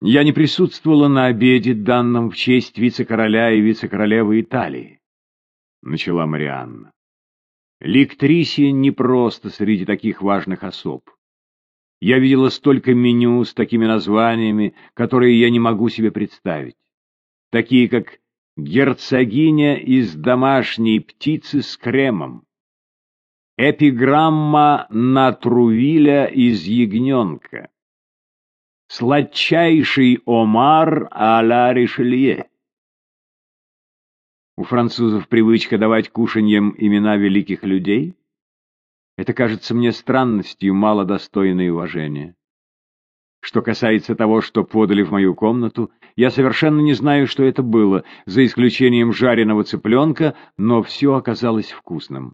Я не присутствовала на обеде, данном в честь вице-короля и вице-королевы Италии, — начала Марианна. Ликтрисия не просто среди таких важных особ. Я видела столько меню с такими названиями, которые я не могу себе представить. Такие как «Герцогиня из домашней птицы с кремом», «Эпиграмма на Трувиля из ягненка», «Сладчайший омар а-ля Ришелье». У французов привычка давать кушаньям имена великих людей? Это кажется мне странностью, мало достойной уважения. Что касается того, что подали в мою комнату, я совершенно не знаю, что это было, за исключением жареного цыпленка, но все оказалось вкусным.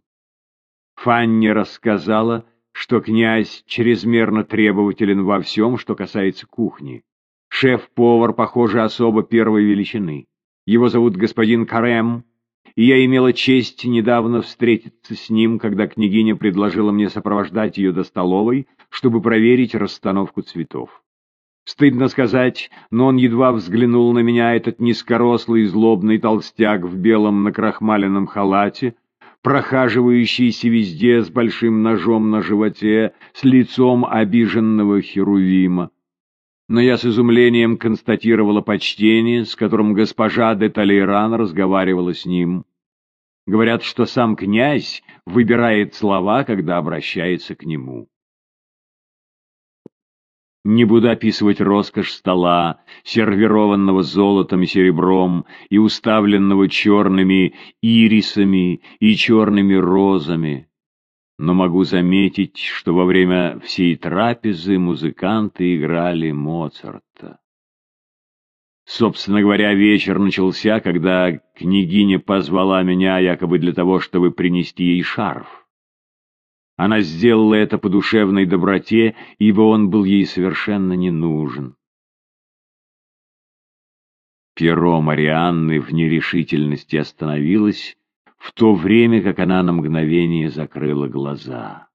Фанни рассказала, что князь чрезмерно требователен во всем, что касается кухни. Шеф-повар, похоже, особо первой величины. Его зовут господин Карем, и я имела честь недавно встретиться с ним, когда княгиня предложила мне сопровождать ее до столовой, чтобы проверить расстановку цветов. Стыдно сказать, но он едва взглянул на меня, этот низкорослый злобный толстяк в белом накрахмаленном халате, прохаживающийся везде с большим ножом на животе, с лицом обиженного Херувима но я с изумлением констатировала почтение, с которым госпожа де Толейран разговаривала с ним. Говорят, что сам князь выбирает слова, когда обращается к нему. Не буду описывать роскошь стола, сервированного золотом и серебром и уставленного черными ирисами и черными розами но могу заметить, что во время всей трапезы музыканты играли Моцарта. Собственно говоря, вечер начался, когда княгиня позвала меня якобы для того, чтобы принести ей шарф. Она сделала это по душевной доброте, ибо он был ей совершенно не нужен. Перо Марианны в нерешительности остановилось, в то время как она на мгновение закрыла глаза.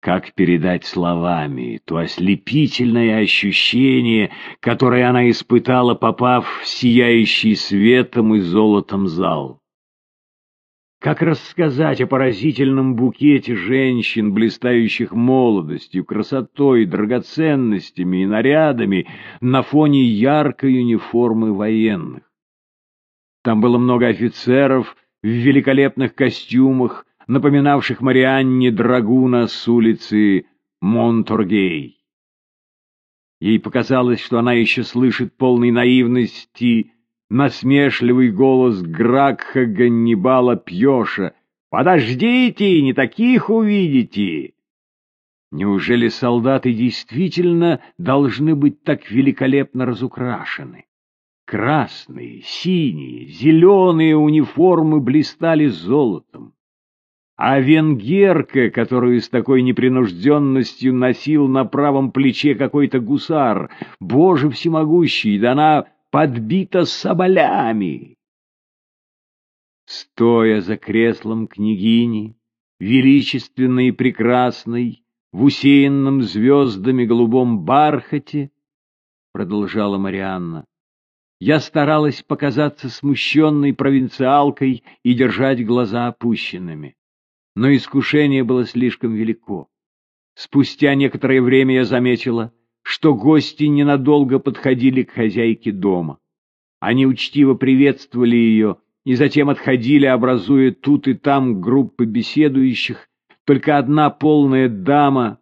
Как передать словами то ослепительное ощущение, которое она испытала, попав в сияющий светом и золотом зал? Как рассказать о поразительном букете женщин, блистающих молодостью, красотой, драгоценностями и нарядами на фоне яркой униформы военных? Там было много офицеров в великолепных костюмах, напоминавших Марианне Драгуна с улицы Монторгей. Ей показалось, что она еще слышит полной наивности насмешливый голос Гракха Ганнибала Пьеша. «Подождите, не таких увидите!» Неужели солдаты действительно должны быть так великолепно разукрашены? Красные, синие, зеленые униформы блистали золотом. А венгерка, которую с такой непринужденностью носил на правом плече какой-то гусар, боже всемогущий, да она подбита соболями. Стоя за креслом княгини, величественной и прекрасной, в усеянном звездами голубом бархате, продолжала Марианна, я старалась показаться смущенной провинциалкой и держать глаза опущенными. Но искушение было слишком велико. Спустя некоторое время я заметила, что гости ненадолго подходили к хозяйке дома. Они учтиво приветствовали ее и затем отходили, образуя тут и там группы беседующих. Только одна полная дама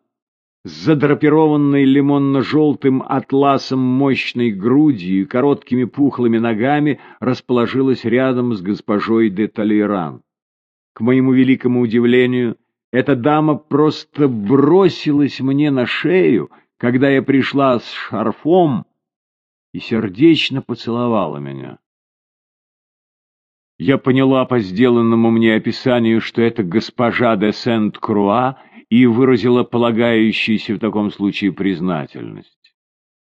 с задрапированной лимонно-желтым атласом мощной грудью и короткими пухлыми ногами расположилась рядом с госпожой де Толейран. К моему великому удивлению, эта дама просто бросилась мне на шею, когда я пришла с шарфом и сердечно поцеловала меня. Я поняла по сделанному мне описанию, что это госпожа де Сент-Круа и выразила полагающуюся в таком случае признательность.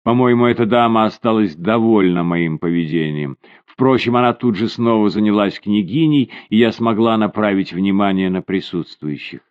По-моему, эта дама осталась довольна моим поведением. Впрочем, она тут же снова занялась княгиней, и я смогла направить внимание на присутствующих.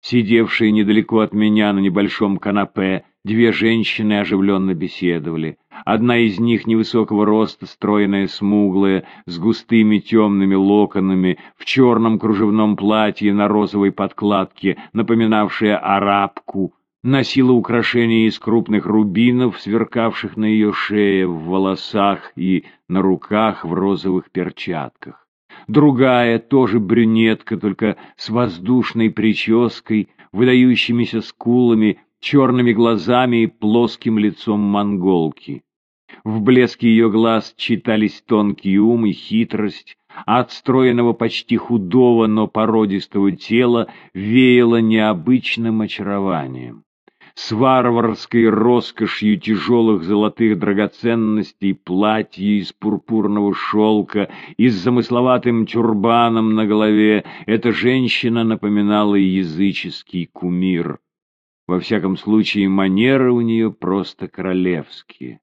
Сидевшая недалеко от меня на небольшом канапе две женщины оживленно беседовали. Одна из них невысокого роста, стройная, смуглая, с густыми темными локонами, в черном кружевном платье на розовой подкладке, напоминавшая арабку, носила украшения из крупных рубинов, сверкавших на ее шее, в волосах и на руках в розовых перчатках. Другая, тоже брюнетка, только с воздушной прической, выдающимися скулами, черными глазами и плоским лицом монголки. В блеске ее глаз читались тонкий ум и хитрость, а от почти худого, но породистого тела веяло необычным очарованием с варварской роскошью тяжелых золотых драгоценностей, платья из пурпурного шелка и с замысловатым тюрбаном на голове, эта женщина напоминала языческий кумир. Во всяком случае, манеры у нее просто королевские.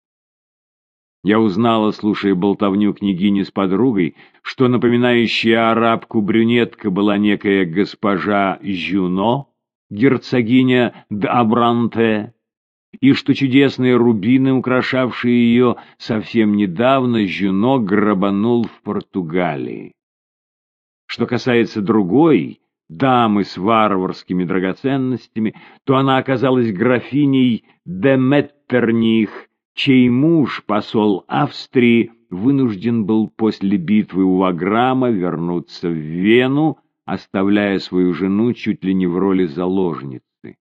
Я узнала, слушая болтовню княгини с подругой, что напоминающая арабку брюнетка была некая госпожа Жюно, герцогиня Д'Абранте, и что чудесные рубины, украшавшие ее совсем недавно, Жюно грабанул в Португалии. Что касается другой, дамы с варварскими драгоценностями, то она оказалась графиней де Меттерних, чей муж, посол Австрии, вынужден был после битвы у Ваграма вернуться в Вену, оставляя свою жену чуть ли не в роли заложницы.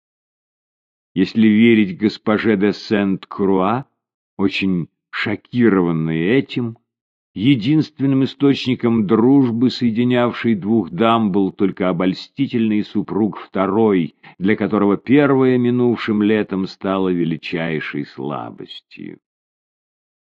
Если верить госпоже де Сент-Круа, очень шокированной этим, единственным источником дружбы, соединявшей двух дам, был только обольстительный супруг второй, для которого первое минувшим летом стало величайшей слабостью.